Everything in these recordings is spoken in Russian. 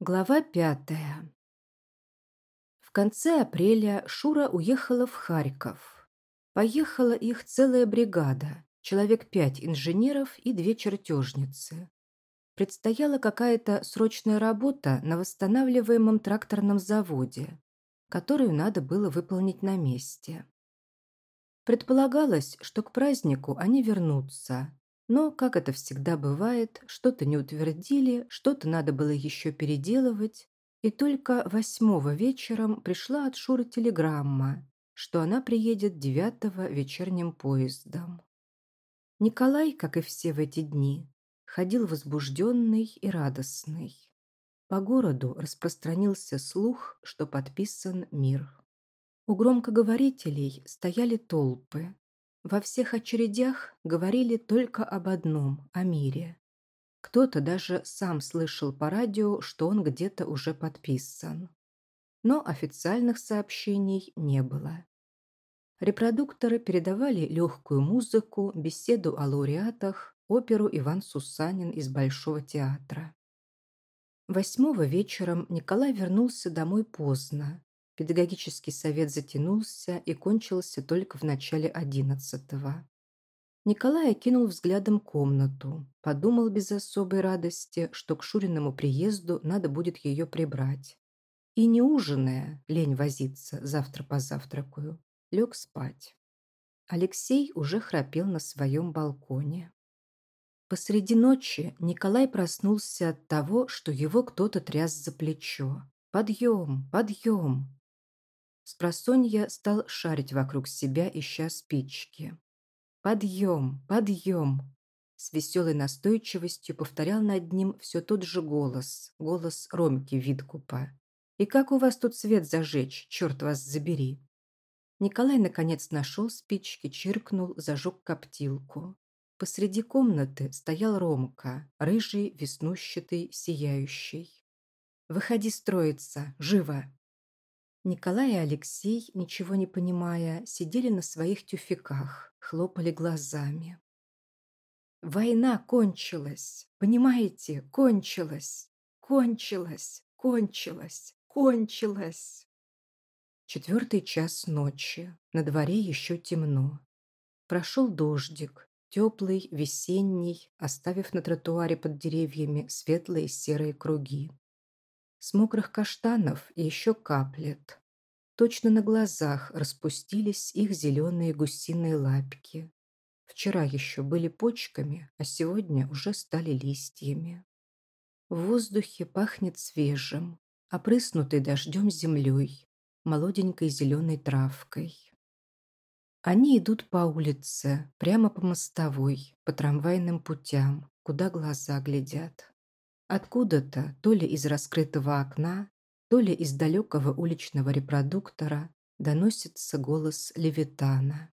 Глава пятая. В конце апреля Шура уехала в Харьков. Поехала их целая бригада, человек пять инженеров и две чертежницы. Предстояла какая-то срочная работа на восстанавливаемом тракторном заводе, которую надо было выполнить на месте. Предполагалось, что к празднику они вернутся, но, как это всегда бывает, что-то не утвердили, что-то надо было еще переделывать, и только восьмого вечером пришла от Шуры телеграмма, что она приедет девятого вечерним поездом. Николай, как и все в эти дни, ходил возбужденный и радостный. По городу распространился слух, что подписан мир. У громкоговорителей стояли толпы, во всех очередях говорили только об одном – о мире. Кто-то даже сам слышал по радио, что он где-то уже подписан. Но официальных сообщений не было. Репродукторы передавали легкую музыку, беседу о лауреатах, оперу «Иван Сусанин» из Большого театра. Восьмого вечером Николай вернулся домой поздно, Педагогический совет затянулся и кончился только в начале одиннадцатого. Николай окинул взглядом комнату, подумал без особой радости, что к Шуриному приезду надо будет ее прибрать. И не ужиная, лень возиться, завтра позавтракаю, лег спать. Алексей уже храпел на своем балконе. Посреди ночи Николай проснулся от того, что его кто-то тряс за плечо. «Подъем! Подъем!» Спросонья стал шарить вокруг себя, ища спички. «Подъем! Подъем!» С веселой настойчивостью повторял над ним все тот же голос, голос Ромки Видкупа. «И как у вас тут свет зажечь, черт вас забери!» Николай наконец нашел спички, чиркнул, зажег коптилку. Посреди комнаты стоял Ромка, рыжий, веснущатый, сияющий. «Выходи строиться! Живо!» Николай и Алексей, ничего не понимая, сидели на своих тюфяках, хлопали глазами. Война кончилась, понимаете, кончилась, кончилась, кончилась, кончилась. Четвертый час ночи, на дворе еще темно. Прошел дождик, теплый, весенний, оставив на тротуаре под деревьями светлые серые круги. С мокрых каштанов еще каплет. Точно на глазах распустились их зеленые гусиные лапки. Вчера еще были почками, а сегодня уже стали листьями. В воздухе пахнет свежим, опрыснутой дождем землей, молоденькой зеленой травкой. Они идут по улице, прямо по мостовой, по трамвайным путям, куда глаза глядят. Откуда-то, то ли из раскрытого окна, то ли из далекого уличного репродуктора, доносится голос Левитана.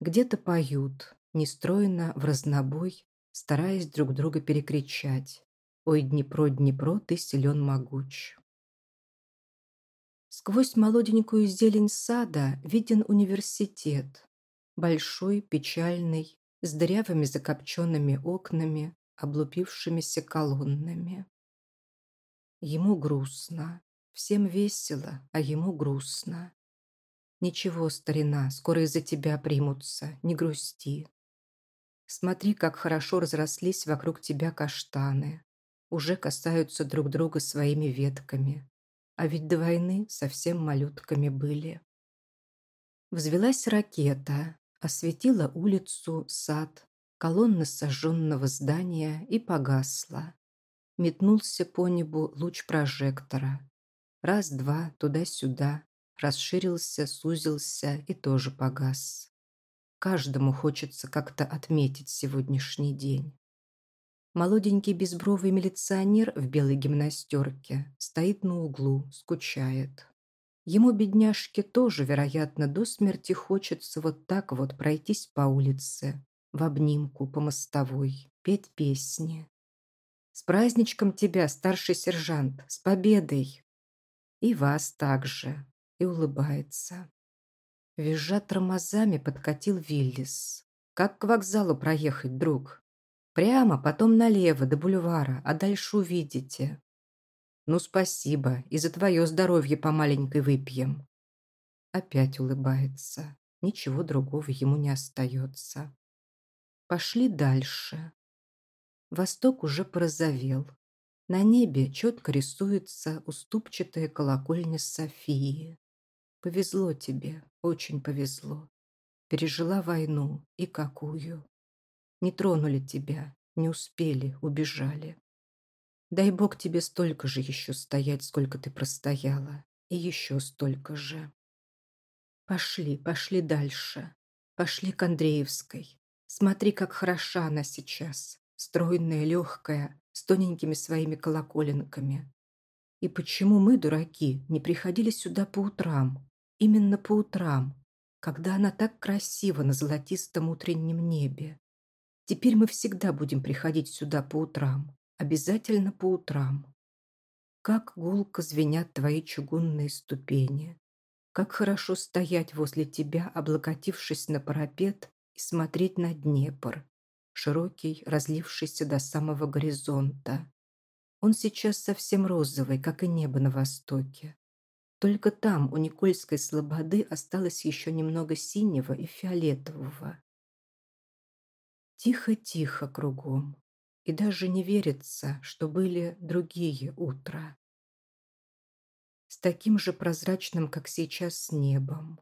Где-то поют, нестройно, в разнобой, стараясь друг друга перекричать. «Ой, Днепро, Днепро, ты силен могуч». Сквозь молоденькую зелень сада виден университет. Большой, печальный, с дырявыми закопченными окнами, облупившимися колоннами. Ему грустно. Всем весело, а ему грустно. Ничего, старина, скоро из-за тебя примутся, не грусти. Смотри, как хорошо разрослись вокруг тебя каштаны. Уже касаются друг друга своими ветками. А ведь до войны совсем малютками были. Взвелась ракета, осветила улицу, сад, колонна сожженного здания и погасла. Метнулся по небу луч прожектора. Раз-два, туда-сюда, расширился, сузился и тоже погас. Каждому хочется как-то отметить сегодняшний день. Молоденький безбровый милиционер в белой гимнастерке стоит на углу, скучает. Ему, бедняжке, тоже, вероятно, до смерти хочется вот так вот пройтись по улице, в обнимку по мостовой, петь песни. «С праздничком тебя, старший сержант! С победой!» «И вас также!» и улыбается. Визжа тормозами подкатил Виллис. «Как к вокзалу проехать, друг?» «Прямо, потом налево, до бульвара, а дальше увидите». Ну, спасибо, и за твое здоровье по маленькой выпьем. Опять улыбается. Ничего другого ему не остается. Пошли дальше. Восток уже порозовел. На небе четко рисуется уступчатая колокольня Софии. Повезло тебе, очень повезло. Пережила войну, и какую. Не тронули тебя, не успели, убежали. Дай Бог тебе столько же еще стоять, сколько ты простояла. И еще столько же. Пошли, пошли дальше. Пошли к Андреевской. Смотри, как хороша она сейчас. Стройная, легкая, с тоненькими своими колоколенками. И почему мы, дураки, не приходили сюда по утрам? Именно по утрам, когда она так красива на золотистом утреннем небе. Теперь мы всегда будем приходить сюда по утрам. Обязательно по утрам. Как гулко звенят твои чугунные ступени. Как хорошо стоять возле тебя, облокотившись на парапет и смотреть на Днепр, широкий, разлившийся до самого горизонта. Он сейчас совсем розовый, как и небо на востоке. Только там, у Никольской слободы, осталось еще немного синего и фиолетового. Тихо-тихо кругом. И даже не верится, что были другие утра с таким же прозрачным, как сейчас, небом,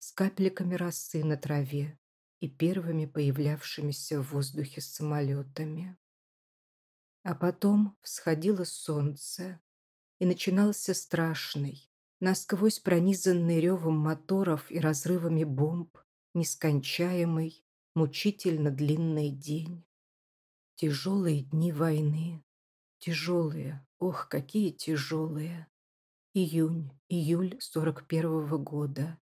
с капельками росы на траве и первыми появлявшимися в воздухе самолетами. А потом всходило солнце, и начинался страшный, насквозь пронизанный ревом моторов и разрывами бомб, нескончаемый, мучительно длинный день. Тяжелые дни войны. Тяжелые, ох, какие тяжелые. Июнь, июль 41-го года.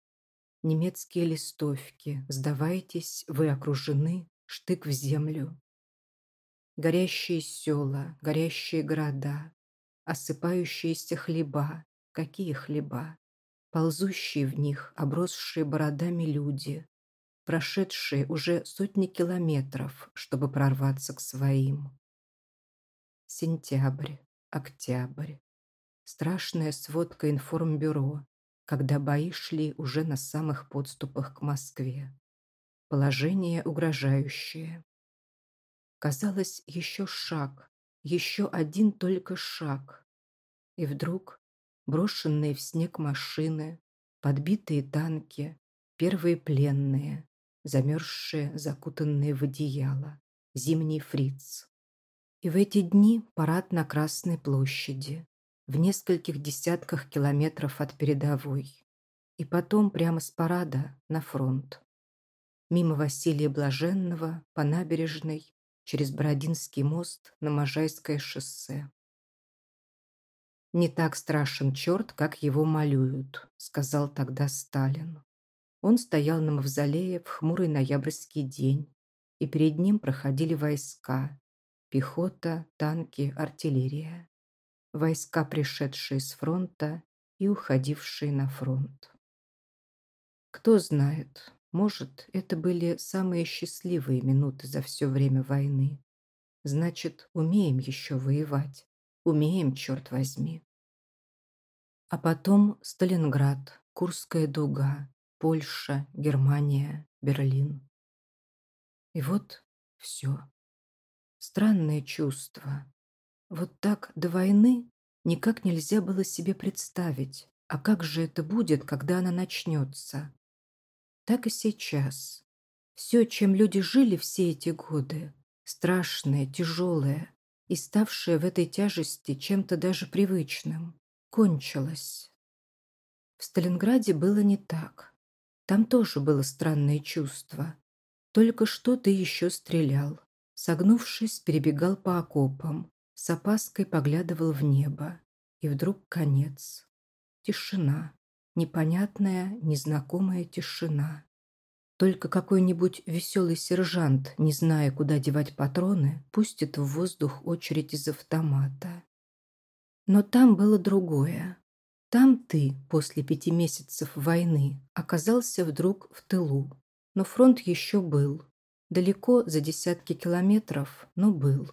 Немецкие листовки. Сдавайтесь, вы окружены, штык в землю. Горящие села, горящие города, осыпающиеся хлеба. Какие хлеба? Ползущие в них, обросшие бородами люди, прошедшие уже сотни километров, чтобы прорваться к своим. Сентябрь, октябрь, Страшная сводка информбюро, когда бои шли уже на самых подступах к Москве. Положение угрожающее. Казалось, еще шаг, еще один только шаг. И вдруг брошенные в снег машины, подбитые танки, первые пленные, замерзшие, закутанные в одеяло, зимний фриц. И в эти дни парад на Красной площади, в нескольких десятках километров от передовой. И потом прямо с парада на фронт. Мимо Василия Блаженного, по набережной, через Бородинский мост на Можайское шоссе. «Не так страшен черт, как его малюют», — сказал тогда Сталин. Он стоял на мавзолее в хмурый ноябрьский день, и перед ним проходили войска, пехота, танки, артиллерия войска, пришедшие с фронта и уходившие на фронт. Кто знает, может, это были самые счастливые минуты за все время войны. Значит, умеем еще воевать. Умеем, черт возьми. А потом Сталинград, Курская дуга, Польша, Германия, Берлин. И вот все. Странное чувство, вот так до войны никак нельзя было себе представить, а как же это будет, когда она начнется. Так и сейчас. Все, чем люди жили все эти годы, страшное, тяжелое и ставшее в этой тяжести чем-то даже привычным, кончилось. В Сталинграде было не так. Там тоже было странное чувство. Только что ты еще стрелял. Согнувшись, перебегал по окопам, с опаской поглядывал в небо. И вдруг конец. Тишина. Непонятная, незнакомая тишина. Только какой-нибудь веселый сержант, не зная, куда девать патроны, пустит в воздух очередь из автомата. Но там было другое. Там ты, после пяти месяцев войны, оказался вдруг в тылу. Но фронт еще был. Далеко, за десятки километров, но был.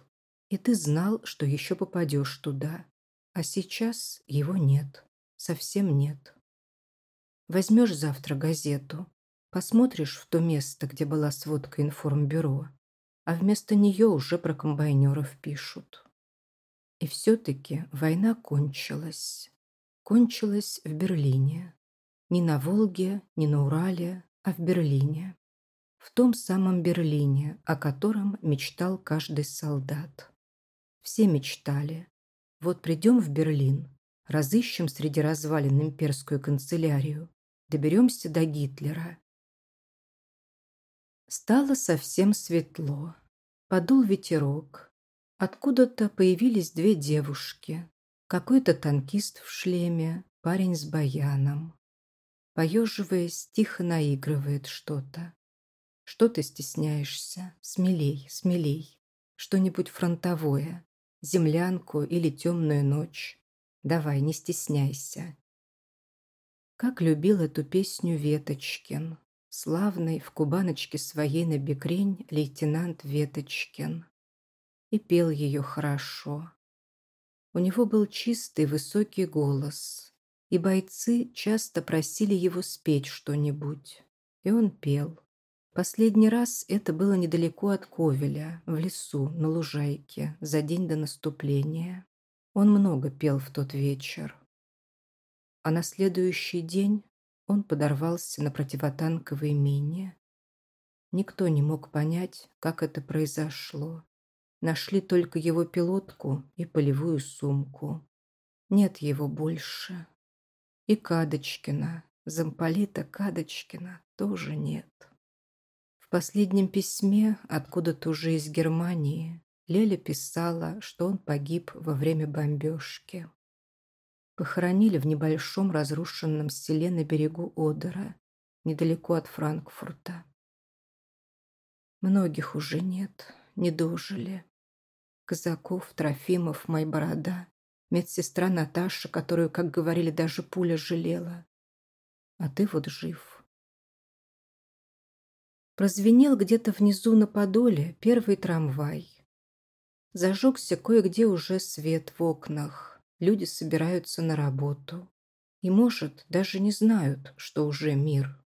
И ты знал, что еще попадешь туда. А сейчас его нет. Совсем нет. Возьмешь завтра газету, посмотришь в то место, где была сводка информбюро, а вместо нее уже про комбайнеров пишут. И все-таки война кончилась. Кончилась в Берлине. Не на Волге, не на Урале, а в Берлине. В том самом Берлине, о котором мечтал каждый солдат. Все мечтали. Вот придем в Берлин, разыщем среди развалин имперскую канцелярию, доберемся до Гитлера. Стало совсем светло. Подул ветерок. Откуда-то появились две девушки. Какой-то танкист в шлеме, парень с баяном. Поеживаясь, тихо наигрывает что-то. Что ты стесняешься? Смелей, смелей. Что-нибудь фронтовое. Землянку или темную ночь. Давай, не стесняйся. Как любил эту песню Веточкин. Славный в кубаночке своей на бекрень лейтенант Веточкин. И пел ее хорошо. У него был чистый высокий голос, и бойцы часто просили его спеть что-нибудь. И он пел. Последний раз это было недалеко от Ковеля, в лесу, на лужайке, за день до наступления. Он много пел в тот вечер. А на следующий день он подорвался на противотанковой мине. Никто не мог понять, как это произошло. Нашли только его пилотку и полевую сумку. Нет его больше. И Кадочкина, замполита Кадочкина, тоже нет. В последнем письме, откуда-то уже из Германии, Леля писала, что он погиб во время бомбежки. Похоронили в небольшом разрушенном селе на берегу Одера, недалеко от Франкфурта. Многих уже нет, не дожили. Казаков, Трофимов, Майборода, медсестра Наташа, которую, как говорили, даже пуля жалела. А ты вот жив. Прозвенел где-то внизу на подоле первый трамвай. Зажегся кое-где уже свет в окнах. Люди собираются на работу. И, может, даже не знают, что уже мир.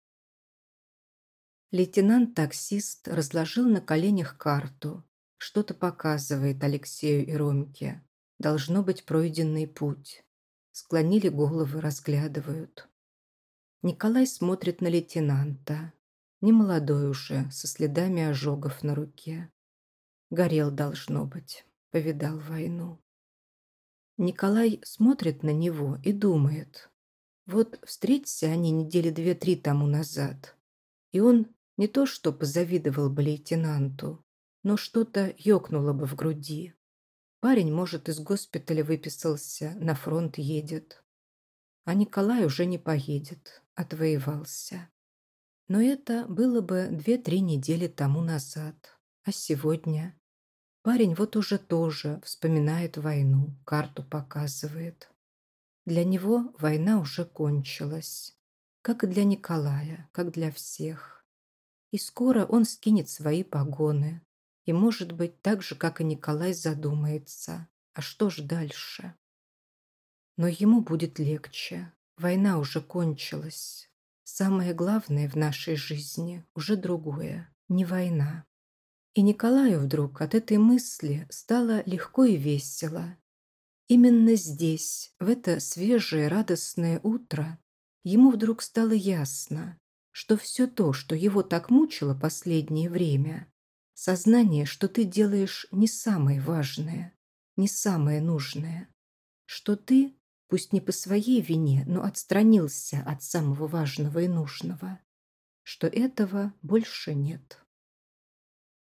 Лейтенант-таксист разложил на коленях карту. Что-то показывает Алексею и Ромке. Должно быть пройденный путь. Склонили головы, разглядывают. Николай смотрит на лейтенанта. Немолодой уже, со следами ожогов на руке. Горел, должно быть, повидал войну. Николай смотрит на него и думает. Вот встретятся они недели две-три тому назад. И он не то что позавидовал бы лейтенанту, но что-то ёкнуло бы в груди. Парень, может, из госпиталя выписался, на фронт едет. А Николай уже не поедет, отвоевался. Но это было бы две-три недели тому назад. А сегодня? Парень вот уже тоже вспоминает войну, карту показывает. Для него война уже кончилась. Как и для Николая, как для всех. И скоро он скинет свои погоны. И, может быть, так же, как и Николай, задумается. А что ж дальше? Но ему будет легче. Война уже кончилась. Самое главное в нашей жизни уже другое, не война. И Николаю вдруг от этой мысли стало легко и весело. Именно здесь, в это свежее радостное утро, ему вдруг стало ясно, что все то, что его так мучило последнее время, сознание, что ты делаешь не самое важное, не самое нужное, что ты пусть не по своей вине, но отстранился от самого важного и нужного, что этого больше нет.